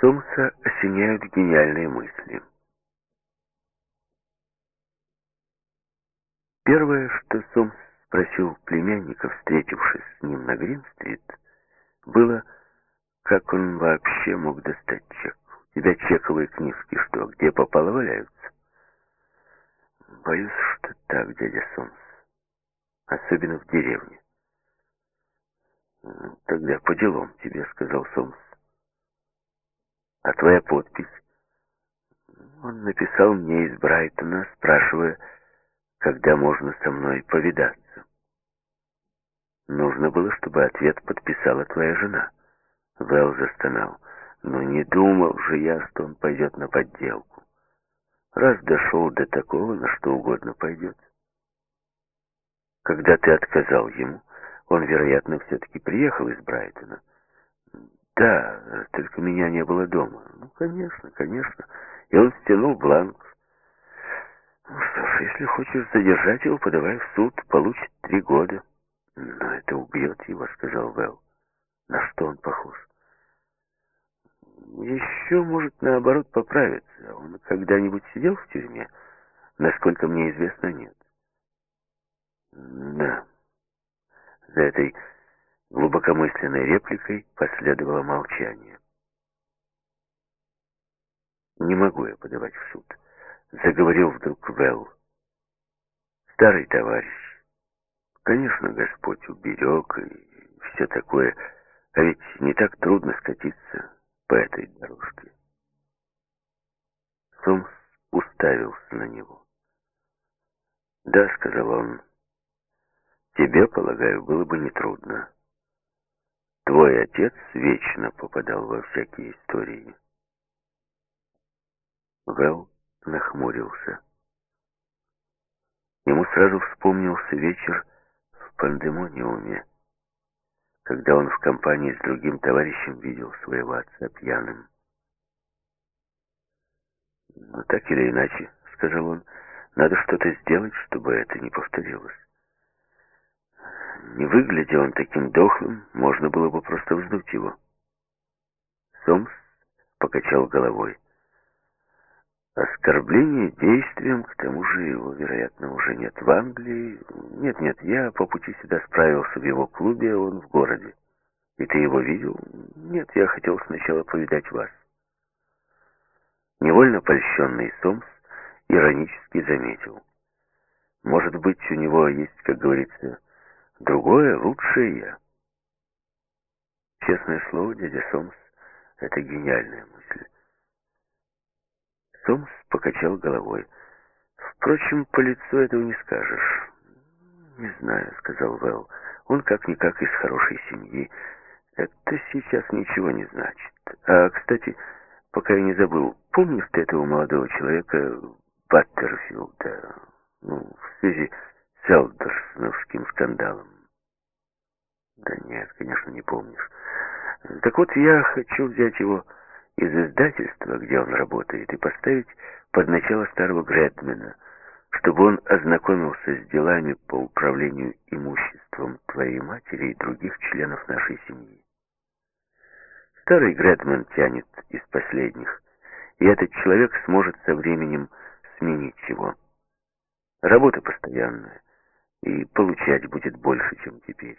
Сомса осеняют гениальные мысли. Первое, что Сомс спросил племянника, встретившись с ним на Грин-стрит, было, как он вообще мог достать чек. У тебя чековые книжки что, где попало валяются? Боюсь, что так, дядя Сомс. Особенно в деревне. Тогда по делам тебе, сказал Сомс. А твоя подпись? Он написал мне из Брайтона, спрашивая, когда можно со мной повидаться. Нужно было, чтобы ответ подписала твоя жена. Вэл застонал. Но не думал же я, что он пойдет на подделку. Раз дошел до такого, на что угодно пойдет. Когда ты отказал ему, он, вероятно, все-таки приехал из Брайтона. Да, только меня не было дома. Ну, конечно, конечно. И он стянул бланк. Ну что ж, если хочешь задержать его, подавай в суд, получит три года. Но это убьет его, сказал Вэл. На что он похож? Еще, может, наоборот, поправиться. Он когда-нибудь сидел в тюрьме? Насколько мне известно, нет. Да. За этой глубокомысленной репликой последовало молчание. «Не могу я подавать в суд», — заговорил вдруг Велл. «Старый товарищ. Конечно, Господь уберег и все такое, а ведь не так трудно скатиться по этой дорожке». Сомс уставился на него. «Да», — сказал он, — «тебе, полагаю, было бы нетрудно. Твой отец вечно попадал во всякие истории». Вэл нахмурился. Ему сразу вспомнился вечер в пандемониуме, когда он в компании с другим товарищем видел своего отца пьяным. «Но так или иначе», — сказал он, — «надо что-то сделать, чтобы это не повторилось». Не выглядя он таким дохлым, можно было бы просто вздуть его. Сомс покачал головой. Оскорбление действием, к тому же его, вероятно, уже нет в Англии. Нет-нет, я по пути сюда справился в его клубе, он в городе. И ты его видел? Нет, я хотел сначала повидать вас. Невольно польщенный Сомс иронически заметил. Может быть, у него есть, как говорится, другое, лучшее я. Честное слово, дядя Сомс, это гениальная мысль. Сомс покачал головой. Впрочем, по лицу этого не скажешь. «Не знаю», — сказал Вэл. «Он как-никак из хорошей семьи. Это сейчас ничего не значит. А, кстати, пока я не забыл, помнишь ты этого молодого человека Баттерфилда? Ну, в связи с Элдерсоновским скандалом?» «Да нет, конечно, не помнишь. Так вот, я хочу взять его из издательства, где он работает, и поставить под начало старого Гретмена, чтобы он ознакомился с делами по управлению имуществом твоей матери и других членов нашей семьи. Старый Гретмен тянет из последних, и этот человек сможет со временем сменить его. Работа постоянная, и получать будет больше, чем теперь.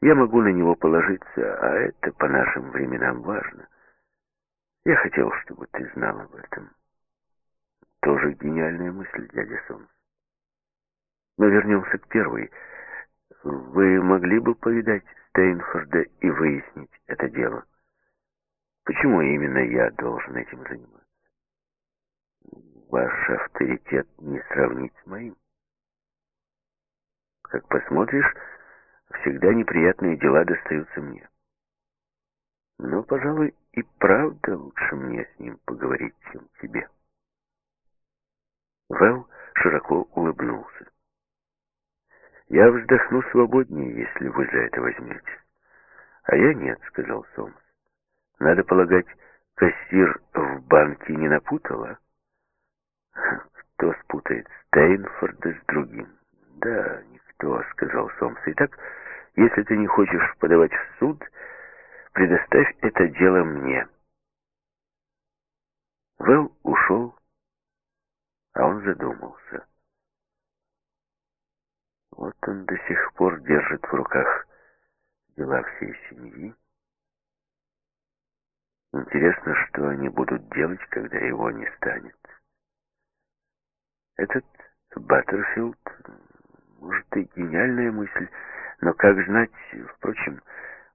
Я могу на него положиться, а это по нашим временам важно. Я хотел, чтобы ты знал об этом. Тоже гениальная мысль, дядя Сомс. Но вернемся к первой. Вы могли бы повидать Стейнфорда и выяснить это дело? Почему именно я должен этим заниматься? Ваш авторитет не сравнить с моим. Как посмотришь, всегда неприятные дела достаются мне. Но, пожалуй, и правда лучше мне с ним поговорить, чем тебе. Вэл широко улыбнулся. «Я вздохну свободнее, если вы за это возьметесь». «А я нет», — сказал Сомс. «Надо полагать, кассир в банке не напутала?» «Кто спутает Стейнфорда с другим?» «Да, никто», — сказал Сомс. «Итак, если ты не хочешь подавать в суд...» Предоставь это дело мне. Вэл ушел, а он задумался. Вот он до сих пор держит в руках дела всей семьи. Интересно, что они будут делать, когда его не станет. Этот Баттерфилд, может, и гениальная мысль, но как знать, впрочем,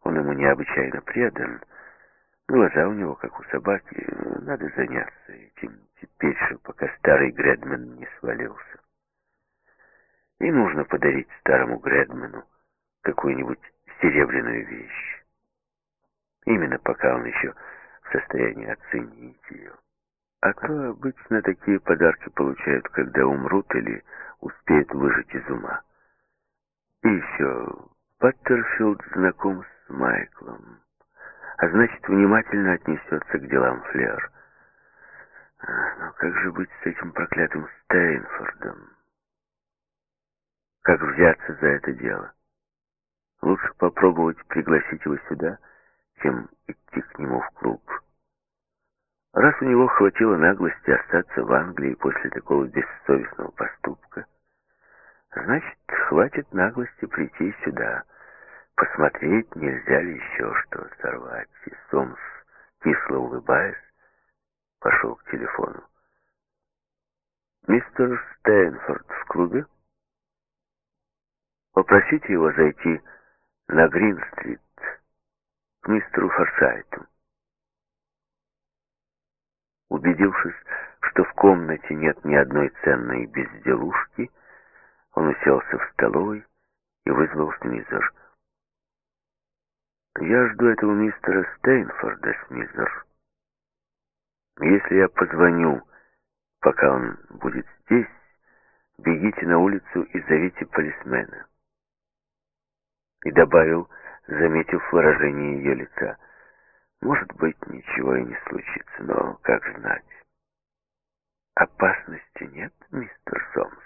он ему необычайно предан. Глаза у него, как у собаки. Надо заняться этим теперь же, пока старый Гредман не свалился. И нужно подарить старому Гредману какую-нибудь серебряную вещь. Именно пока он еще в состоянии оценить ее. А то обычно такие подарки получают, когда умрут или успеют выжить из ума. И еще Паттерфилд знаком с Майклом, а значит, внимательно отнесется к делам Флер. Но как же быть с этим проклятым Стейнфордом? Как взяться за это дело? Лучше попробовать пригласить его сюда, чем идти к нему в клуб. Раз у него хватило наглости остаться в Англии после такого бессовестного поступка, значит, хватит наглости прийти сюда, посмотреть, нельзя ли еще что сорвать. И Сомс, кисло улыбаясь, пошел к телефону. «Мистер Стэнфорд в клубе?» «Попросите его зайти на Грин-стрит к мистеру Форсайту». Убедившись, что в комнате нет ни одной ценной безделушки, он уселся в столовой и вызвал Смизер. «Я жду этого мистера Стейнфорда, Смизер. Если я позвоню, пока он будет здесь, бегите на улицу и зовите полисмена». И добавил, заметив выражение ее лица, может быть, ничего и не случится, но как знать? Опасности нет, мистер Сомс?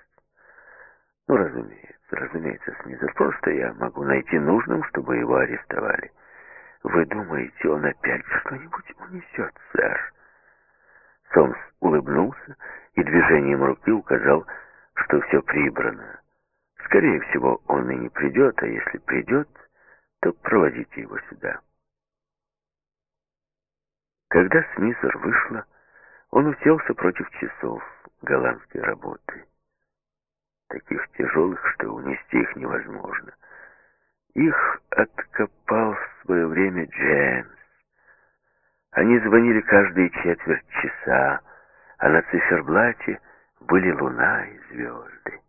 Ну, разумеется, разумеется, Смизер. Просто я могу найти нужным, чтобы его арестовали. Вы думаете, он опять что-нибудь унесет, сэр? Сомс улыбнулся и движением руки указал, что все прибрано. Скорее всего, он и не придет, а если придет, то проводите его сюда. Когда Смизер вышла, он уселся против часов голландской работы. Таких тяжелых, что унести их невозможно. Их откопал в свое время Джеймс. Они звонили каждые четверть часа, а на циферблате были луна и звезды.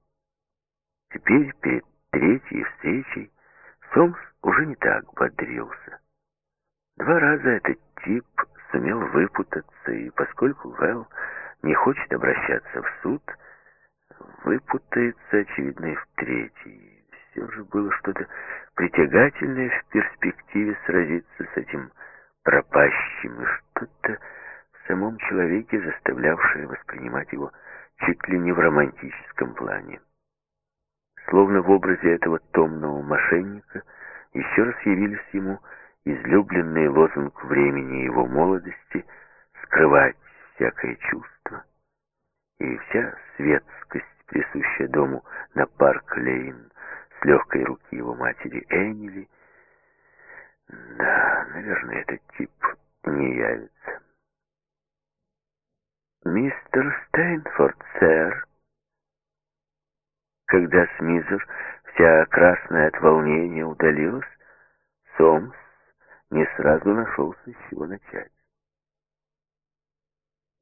Теперь, перед третьей встречей, Сомс уже не так бодрился. Два раза этот тип сумел выпутаться, и поскольку Вэл не хочет обращаться в суд, выпутается, очевидно, и в третий. Все же было что-то притягательное в перспективе сразиться с этим пропащим, и что-то в самом человеке, заставлявшее воспринимать его чуть ли не в романтическом плане. Словно в образе этого томного мошенника еще раз явились ему излюбленный лозунг времени его молодости скрывать всякое чувство и вся светскость, присущая дому на парк Лейн с легкой руки его матери Эмили. Да, наверное, этот тип не явится. «Мистер Стейнфорд, сэр!» Когда Смизер, вся красная от волнения, удалилась, Сомс не сразу нашелся, с чего начать.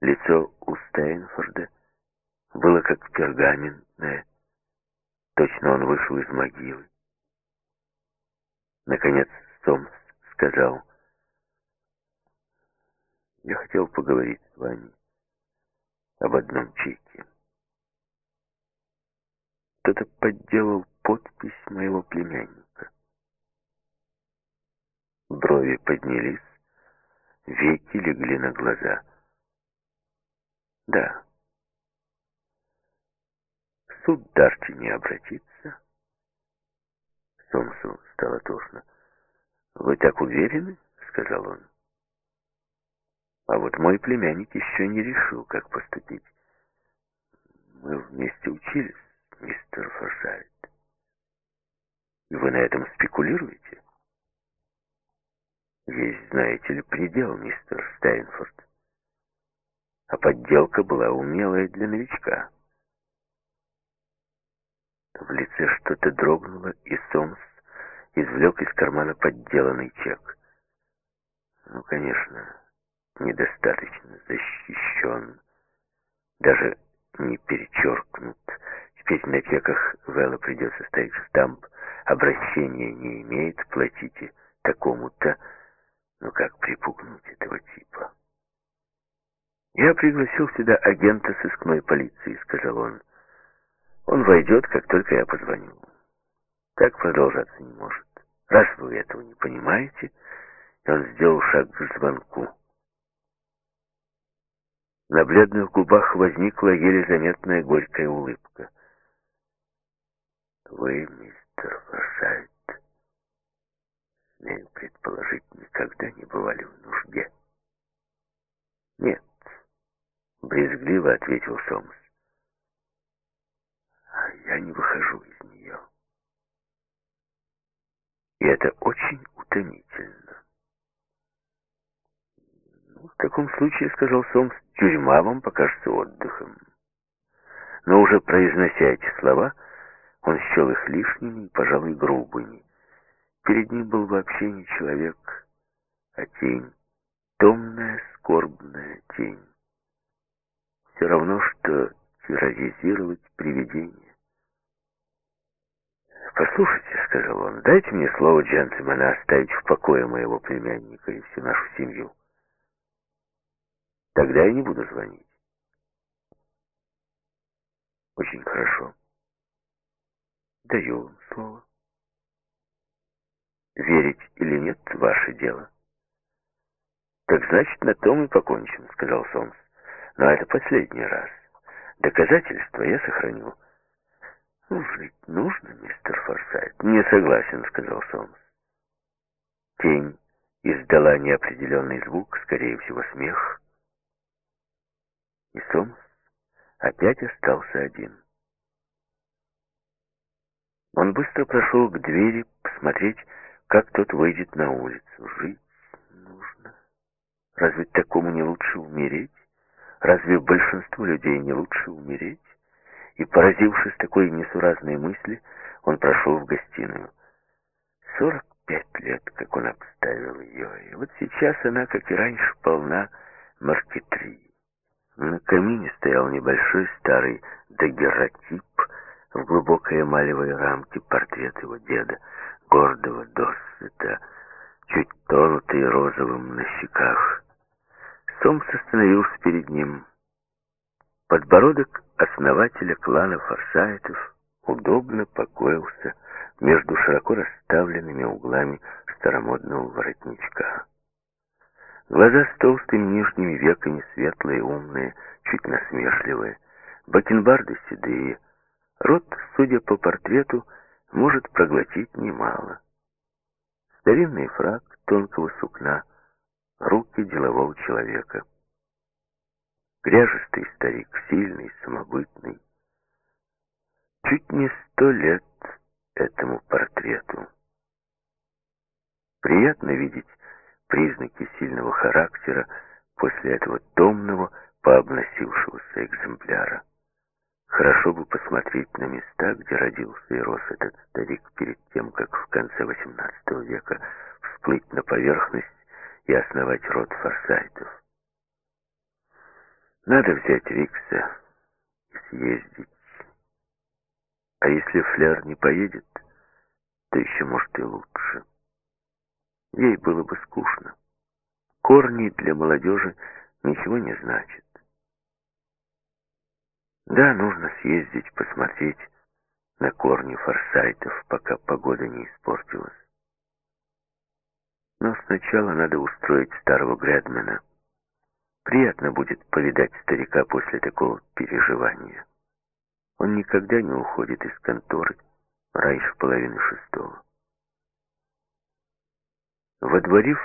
Лицо у Стейнфорда было как пергаментное. Точно он вышел из могилы. Наконец Сомс сказал, «Я хотел поговорить с вами об одном чеке. Кто-то подделал подпись моего племянника. Брови поднялись, веки легли на глаза. Да. Суд Дарчи не обратится. Сомсу стало тошно. «Вы так уверены?» — сказал он. «А вот мой племянник еще не решил, как поступить. Мы вместе учились, мистер Форсайт. И вы на этом спекулируете? Есть, знаете ли, предел, мистер Стайнфорд. А подделка была умелая для новичка. В лице что-то дрогнуло, и Сомс извлек из кармана подделанный чек. Ну, конечно, недостаточно защищен, даже не перечеркнут. Теперь на чеках Вэлла придется ставить штамп «Обращения не имеет, платите такому-то». Ну как припугнуть этого типа? «Я пригласил сюда агента сыскной полиции», — сказал он. «Он войдет, как только я позвоню. Так продолжаться не может. Раз вы этого не понимаете...» Он сделал шаг к звонку. На бледных губах возникла еле заметная горькая улыбка. «Вы, мистер Форсайт, смею предположить, не бывали в нужде?» «Нет», — брезгливо ответил Сомс. «А я не выхожу из нее. И это очень утомительно». «В таком случае, — сказал Сомс, — тюрьма вам покажется отдыхом». Но уже произнося эти слова, он счел их лишними и, пожалуй, грубыми. Перед ним был вообще не человек, а тень, томная, скорбная тень. Все равно, что терроризировать привидение. «Послушайте», — сказал он, — «дайте мне слово джентльмена оставить в покое моего племянника и всю нашу семью». Тогда я не буду звонить. Очень хорошо. Даю вам слово. Верить или нет, ваше дело. Так значит, на том и покончим, сказал Сомс. Но это последний раз. Доказательства я сохраню. Жить нужно, мистер Форсайт. Не согласен, сказал Сомс. Тень издала неопределенный звук, скорее всего, смех, и Сомс опять остался один. Он быстро прошел к двери, посмотреть, как тот выйдет на улицу. Жить. Разве такому не лучше умереть? Разве большинству людей не лучше умереть? И, поразившись такой несуразной мысли, он прошел в гостиную. Сорок пять лет, как он обставил ее, и вот сейчас она, как и раньше, полна маркетрии. На камине стоял небольшой старый дагеротип в глубокой эмалевой рамке портрет его деда, гордого досвета, чуть тронутый розовым на щеках. Сомс остановился перед ним. Подбородок основателя клана Форсайтов удобно покоился между широко расставленными углами старомодного воротничка. Глаза с толстыми нижними веками, светлые, умные, чуть насмешливые. Бакенбарды седые. Рот, судя по портрету, может проглотить немало. Старинный фраг тонкого сукна, руки делового человека. Кряжистый старик, сильный, самобытный. Чуть не сто лет этому портрету. Приятно видеть признаки сильного характера после этого томного, пообносившегося экземпляра. Хорошо бы посмотреть на места, где родился и рос этот старик перед тем, как в конце XVIII века всплыть на поверхность и основать род форсайтов. Надо взять Рикса и съездить. А если Флер не поедет, то еще, может, и лучше. Ей было бы скучно. Корни для молодежи ничего не значат. Да, нужно съездить, посмотреть на корни форсайтов, пока погода не испортилась. Но сначала надо устроить старого Грэдмена. Приятно будет повидать старика после такого переживания. Он никогда не уходит из конторы раньше половины шестого. Водворив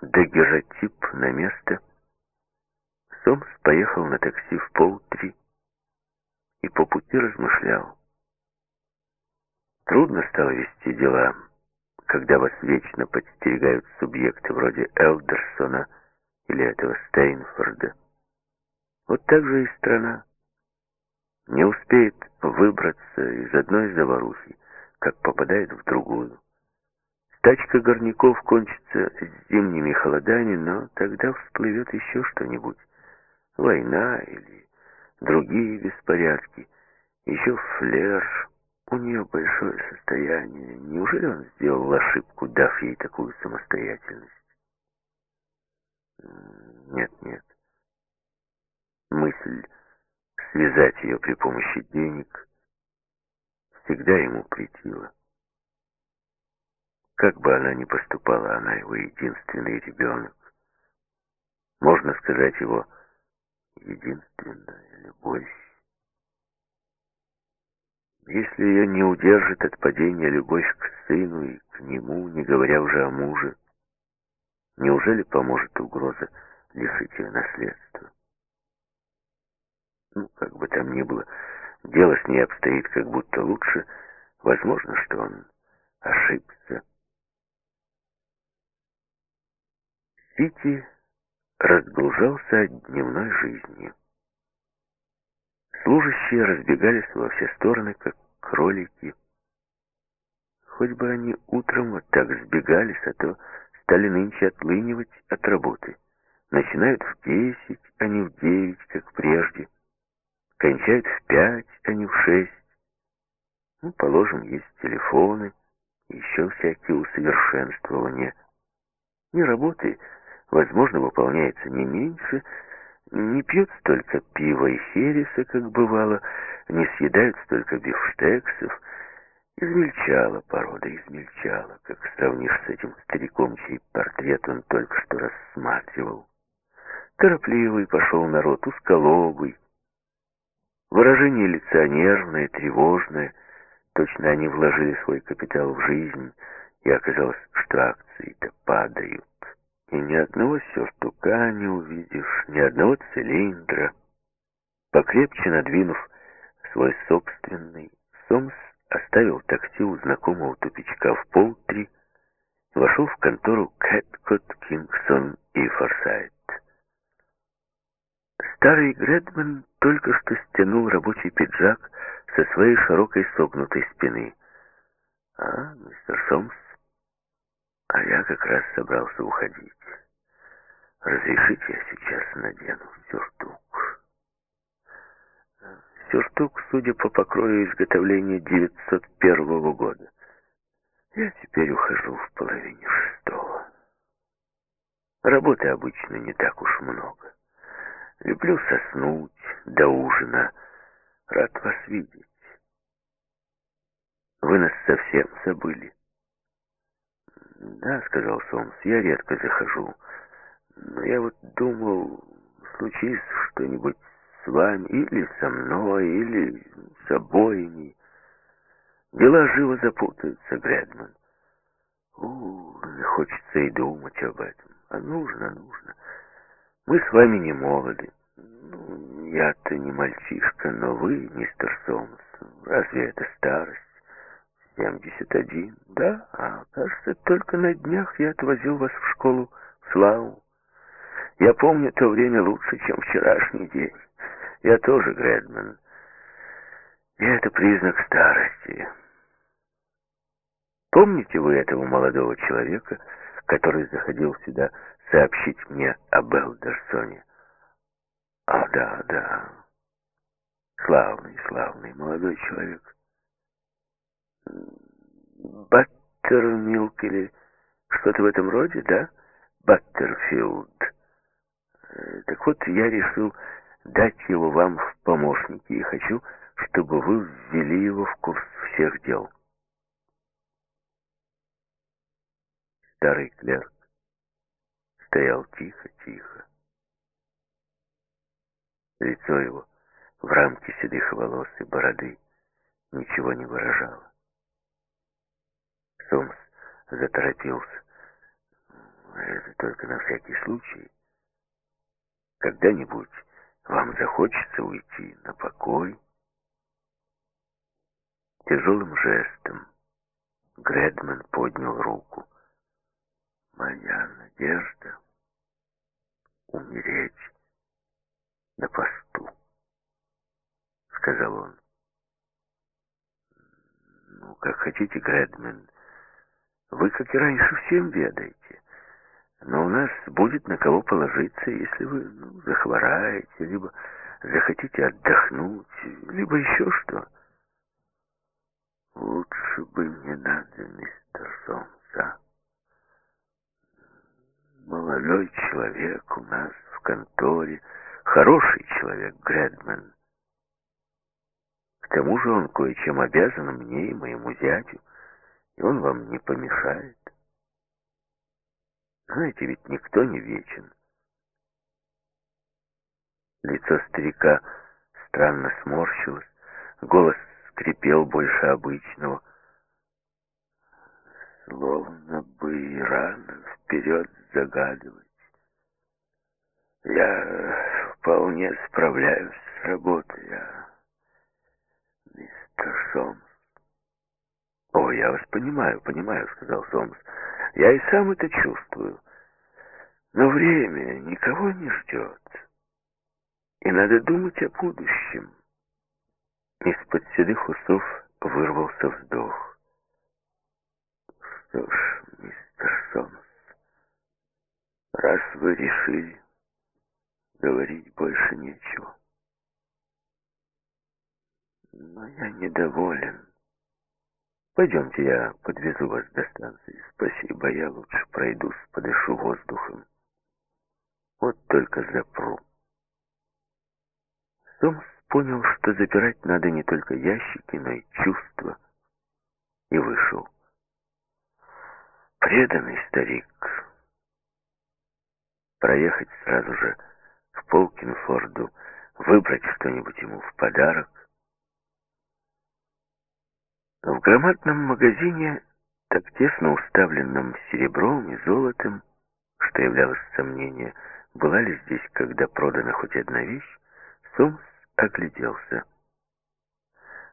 дагеротип на место, Сомс поехал на такси в полтри и по пути размышлял. Трудно стало вести дела, когда вас вечно подстерегают субъекты вроде Элдерсона или этого Стейнфорда. Вот так же и страна не успеет выбраться из одной заварухи, как попадает в другую. Тачка горняков кончится с зимними холодами, но тогда всплывет еще что-нибудь. Война или другие беспорядки. Еще флер. У нее большое состояние. Неужели он сделал ошибку, дав ей такую самостоятельность? Нет, нет. Мысль связать ее при помощи денег всегда ему претила. Как бы она ни поступала, она его единственный ребенок. Можно сказать, его единственная любовь. Если ее не удержит от падения любовь к сыну и к нему, не говоря уже о муже, неужели поможет угроза лишить ее наследства? Ну, как бы там ни было, дело с ней обстоит как будто лучше. Возможно, что он ошибся. Сити разгружался от дневной жизни. Служащие разбегались во все стороны, как кролики. Хоть бы они утром вот так сбегались, а то стали нынче отлынивать от работы. Начинают в десять, а не в девять, как прежде. Кончают в пять, а не в шесть. Ну, положим, есть телефоны, еще всякие усовершенствования. Не работы, возможно, выполняется не меньше, не пьют столько пива и хереса, как бывало, не съедают столько бифштексов. Измельчала порода, измельчала, как сравнишь с этим стариком, чей портрет он только что рассматривал. Торопливый пошел народ, узколобый. Выражение лица нервное, тревожное. Точно они вложили свой капитал в жизнь, и оказалось, что акции-то падают и ни одного сюртука не увидишь, ни одного цилиндра. Покрепче надвинув свой собственный, Сомс оставил такси у знакомого тупичка в полтри вошел в контору Кэткот, Кингсон и Форсайт. Старый Гредман только что стянул рабочий пиджак со своей широкой согнутой спины. «А, мистер Сомс, а я как раз собрался уходить. Разрешите, я сейчас надену сюртук. Сюртук, судя по покрою изготовления 901 года. Я теперь ухожу в половине шестого. Работы обычно не так уж много. Люблю соснуть до ужина. Рад вас видеть. Вы нас совсем забыли. «Да», — сказал Сомс, — «я редко захожу. Но я вот думал, случись что-нибудь с вами или со мной, или с обоими. Дела живо запутаются, Гредман. У, не хочется и думать об этом. А нужно, нужно. Мы с вами не молоды. Ну, я-то не мальчишка, но вы, мистер Сомс, разве это старость? 71, да? А, кажется, только на днях я отвозил вас в школу в Славу. Я помню то время лучше, чем вчерашний день. Я тоже Гредман. И это признак старости. Помните вы этого молодого человека, который заходил сюда сообщить мне об Элдерсоне? А, да, да. Славный, славный молодой человек. Баттермилк или что-то в этом роде, да? Баттерфилд. Э, так вот, я решил дать его вам в помощники и хочу, чтобы вы ввели его в курс всех дел. Старый клерк стоял тихо-тихо. Лицо его в рамке седых волос и бороды ничего не выражало. Сомс заторопился. Это только на всякий случай. когда-нибудь вам захочется уйти на покой. Тяжелым жестом Гредман поднял руку. Моя надежда умереть на посту, сказал он. Ну, как хотите, Гредман. Вы, как и раньше, всем ведаете. Но у нас будет на кого положиться, если вы ну, захвораете, либо захотите отдохнуть, либо еще что. Лучше бы не надо, мистер Сомса. Молодой человек у нас в конторе, хороший человек Гредман. К тому же он кое-чем обязан мне и моему зятю, и он вам не помешает. Знаете, ведь никто не вечен. Лицо старика странно сморщилось, голос скрипел больше обычного. Словно бы и рано вперед загадывать. Я вполне справляюсь с работой, а мистер Сомс. О, я вас понимаю, понимаю, сказал Сомс. Я и сам это чувствую. Но время никого не ждет. И надо думать о будущем. Из-под седых усов вырвался вздох. Что ж, мистер Сомс, раз вы решили, говорить больше нечего. Но я недоволен. Пойдемте, я подвезу вас до станции. Спасибо, я лучше пройдусь, подышу воздухом. Вот только запру. Сомс понял, что запирать надо не только ящики, но и чувства, и вышел. Преданный старик. Проехать сразу же к Полкинфорду, выбрать что-нибудь ему в подарок, в громадном магазине, так тесно уставленном серебром и золотом, что являлось сомнение, была ли здесь когда продана хоть одна вещь, Сомс огляделся.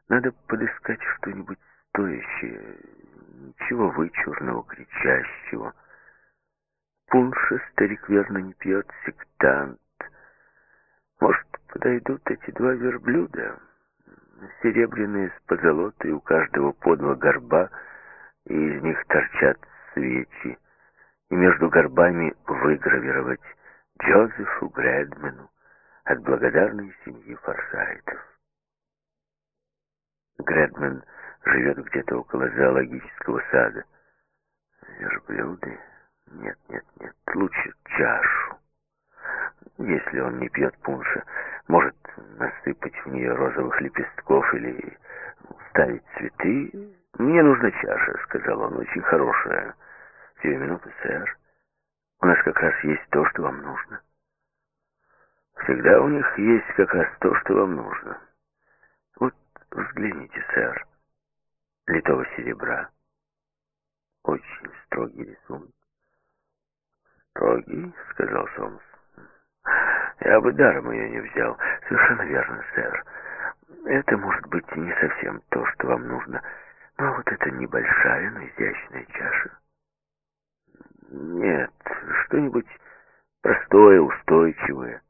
Надо подыскать что-нибудь стоящее, ничего вычурного, кричащего. Пунша старик верно не пьет, сектант. Может, подойдут эти два верблюда? Серебряные с позолотой, у каждого по два горба, и из них торчат свечи, и между горбами выгравировать Джозефу Грэдмену от благодарной семьи Форсайтов. Грэдмен живет где-то около зоологического сада. Верблюды? Нет, нет, нет, лучше чашу. Если он не пьет пунша, может насыпать в нее розовых лепестков или ставить цветы. «Мне нужна чаша», — сказал он, — «очень хорошая». «Сию минуту, сэр. У нас как раз есть то, что вам нужно». «Всегда у них есть как раз то, что вам нужно». «Вот взгляните, сэр. Литого серебра. Очень строгий рисунок». «Строгий», — сказал Сомс. Я бы даром ее не взял. Совершенно верно, сэр. Это может быть не совсем то, что вам нужно. Но вот эта небольшая, но изящная чаша. Нет, что-нибудь простое, устойчивое,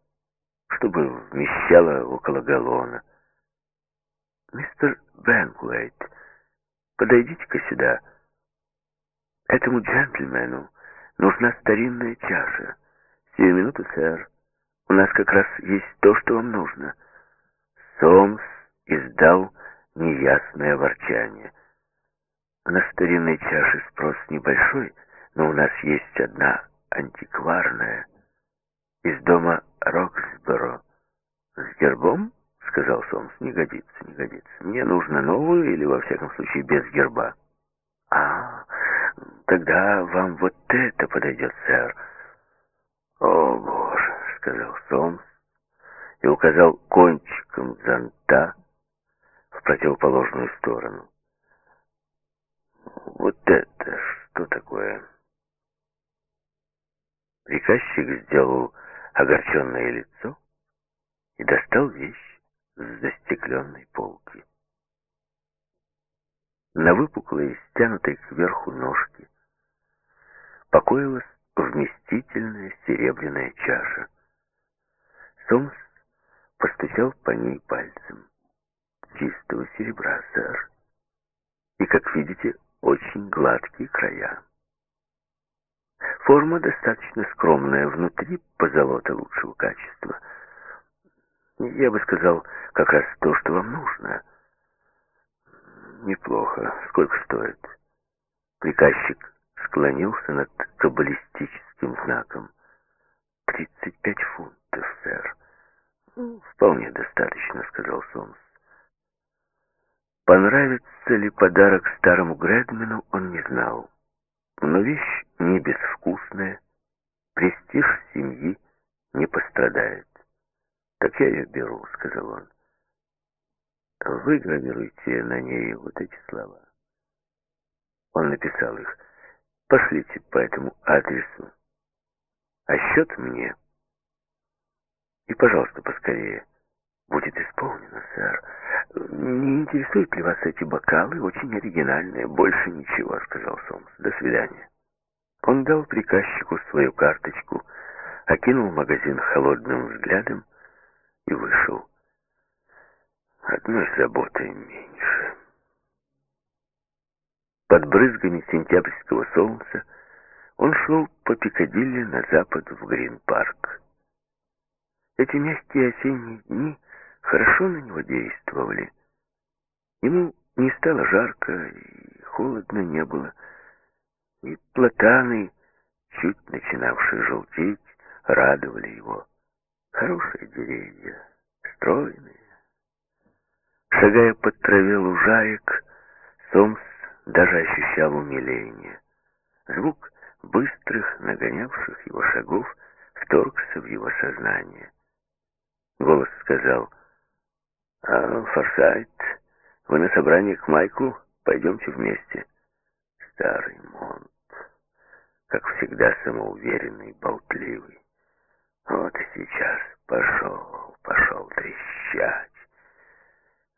чтобы вмещало около галлона. Мистер Бенкуэйт, подойдите-ка сюда. Этому джентльмену нужна старинная чаша. Сию минуту, сэр. У нас как раз есть то, что вам нужно. Сомс издал неясное ворчание. На старинной чаше спрос небольшой, но у нас есть одна антикварная из дома Роксборо. С гербом? — сказал Сомс. «Не годится, не годится. Мне нужно новую или, во всяком случае, без герба». «А, тогда вам вот это подойдет, сэр». «О, Боже!» Сказал Сомс и указал кончиком зонта в противоположную сторону. Вот это что такое? Приказчик сделал огорченное лицо и достал вещь с застекленной полки. На выпуклой, стянутой кверху ножке покоилась вместительная серебряная чаша. Сомс постучал по ней пальцем. Чистого серебра, сэр. И, как видите, очень гладкие края. Форма достаточно скромная, внутри позолота лучшего качества. Я бы сказал, как раз то, что вам нужно. Неплохо. Сколько стоит? Приказчик склонился над каббалистическим знаком. «Тридцать пять фунтов, сэр». «Ну, «Вполне достаточно», — сказал Сомс. Понравится ли подарок старому Гредмену, он не знал. Но вещь не безвкусная, престиж семьи не пострадает. «Так я ее беру», — сказал он. «Вы гравируете на ней вот эти слова». Он написал их. «Пошлите по этому адресу. А счет мне. И, пожалуйста, поскорее. Будет исполнено, сэр. Не интересуют ли вас эти бокалы? Очень оригинальные. Больше ничего», — сказал Сомс. «До свидания». Он дал приказчику свою карточку, окинул магазин холодным взглядом и вышел. Одной заботой меньше. Под брызгами сентябрьского солнца он шел по Пикадилли на запад в Грин-парк. Эти мягкие осенние дни хорошо на него действовали. Ему не стало жарко, и холодно не было, и платаны, чуть начинавшие желтеть, радовали его. Хорошие деревья, стройные. Шагая под траве лужаек, Сомс даже ощущал умиление. Звук быстрых, нагонявших его шагов вторгся в его сознание. Голос сказал, «А, Форсайт, вы на собрание к Майку? Пойдемте вместе». Старый Монт, как всегда самоуверенный, болтливый. Вот и сейчас пошел, пошел трещать.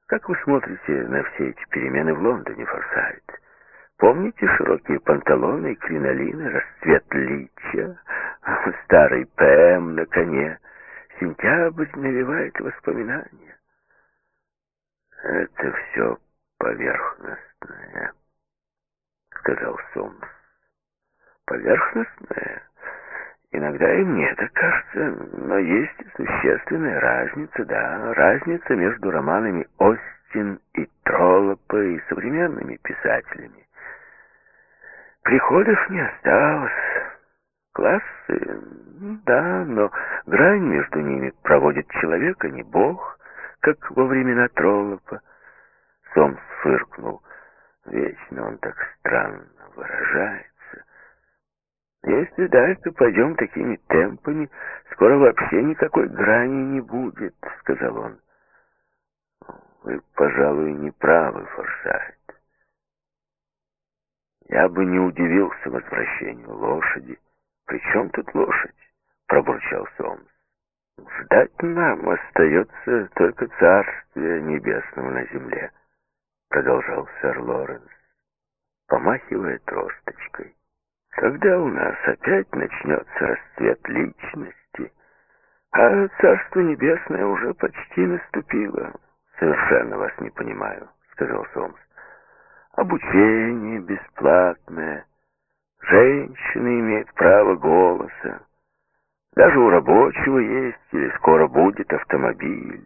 Как вы смотрите на все эти перемены в Лондоне, Форсайт? Помните широкие панталоны кринолины, расцвет лича, старый ПМ на коне? Сентябрь навевает воспоминания. Это все поверхностное, сказал Сомс. Поверхностное? Иногда и мне так кажется, но есть существенная разница, да, разница между романами Остин и Троллопа и современными писателями. Приходов не осталось. Классы, да, но грань между ними проводит человек, а не Бог, как во времена Троллопа. Сомс фыркнул. Вечно он так странно выражает. Если дальше пойдем такими темпами, скоро вообще никакой грани не будет, сказал он. Вы, пожалуй, не правы, Форсайт. Я бы не удивился возвращению лошади. При чем тут лошадь? Пробурчал Сомс. Ждать нам остается только царствие небесного на земле, продолжал сэр Лоренс, помахивая тросточкой. Когда у нас опять начнется расцвет личности, а Царство Небесное уже почти наступило. Совершенно вас не понимаю, сказал Сомс. Обучение бесплатное. Женщины имеют право голоса. Даже у рабочего есть или скоро будет автомобиль.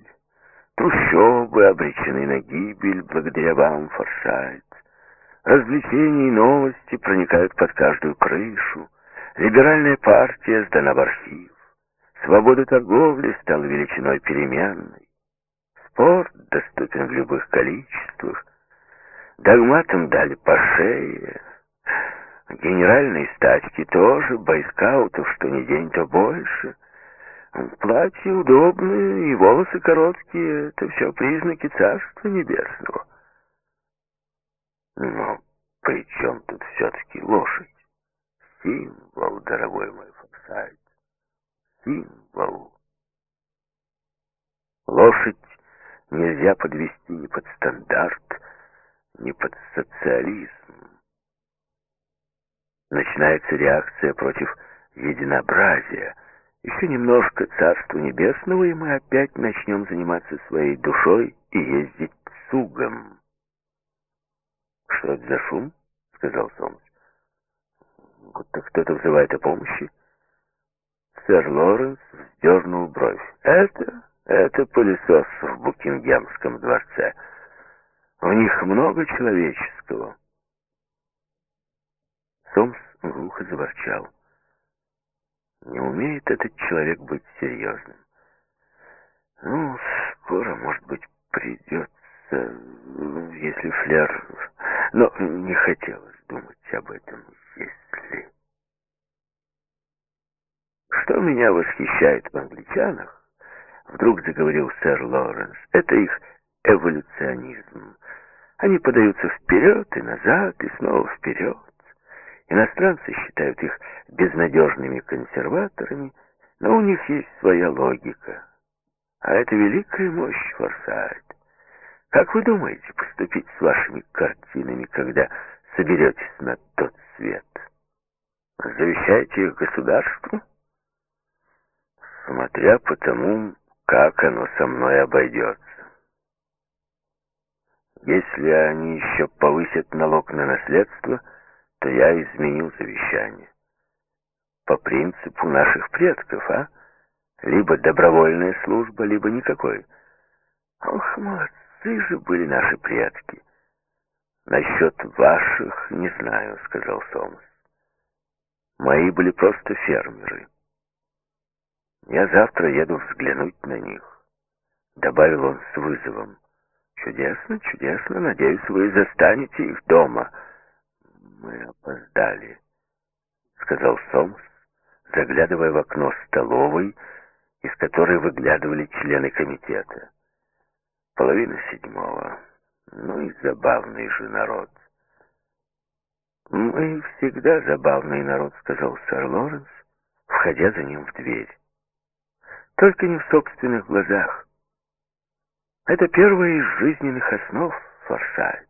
Трущобы обречены на гибель благодаря вам, Форсайт. Развлечения и новости проникают под каждую крышу. Либеральная партия сдана в архив. Свобода торговли стала величиной переменной. Спорт доступен в любых количествах. Догматам дали по шее. Генеральные стачки тоже, бойскаутов что ни день, то больше. Платья удобные и волосы короткие — это все признаки Царства Небесного. Но при чем тут все-таки лошадь? Символ, дорогой мой Фоксайт. Символ. символ. Лошадь нельзя подвести ни под стандарт, ни под социализм. Начинается реакция против единообразия. Еще немножко Царства Небесного, и мы опять начнем заниматься своей душой и ездить цугом. «Что это за шум?» — сказал Сомс. «Будто кто-то взывает о помощи». Сэр Лоренс вздернул бровь. «Это? Это пылесос в Букингемском дворце. В них много человеческого». Сомс глухо заворчал. Не умеет этот человек быть серьезным. Ну, скоро, может быть, придется, если Флер... Но не хотелось думать об этом, если... Что меня восхищает в англичанах, вдруг заговорил сэр Лоренс, это их эволюционизм. Они подаются вперед и назад, и снова вперед. Иностранцы считают их безнадежными консерваторами, но у них есть своя логика. А это великая мощь Форсайт. Как вы думаете поступить с вашими картинами, когда соберетесь на тот свет? Завещаете их государству? Смотря по тому, как оно со мной обойдется. Если они еще повысят налог на наследство – то я изменил завещание. По принципу наших предков, а? Либо добровольная служба, либо никакой. Ох, молодцы же были наши предки. Насчет ваших не знаю, сказал Сомас. Мои были просто фермеры. Я завтра еду взглянуть на них, добавил он с вызовом. Чудесно, чудесно, надеюсь, вы застанете их дома. «Мы опоздали», — сказал Сомс, заглядывая в окно столовой, из которой выглядывали члены комитета. Половина седьмого. Ну и забавный же народ. «Мы всегда забавный народ», — сказал сэр Лоренс, входя за ним в дверь. «Только не в собственных глазах. Это первая из жизненных основ Форсайт.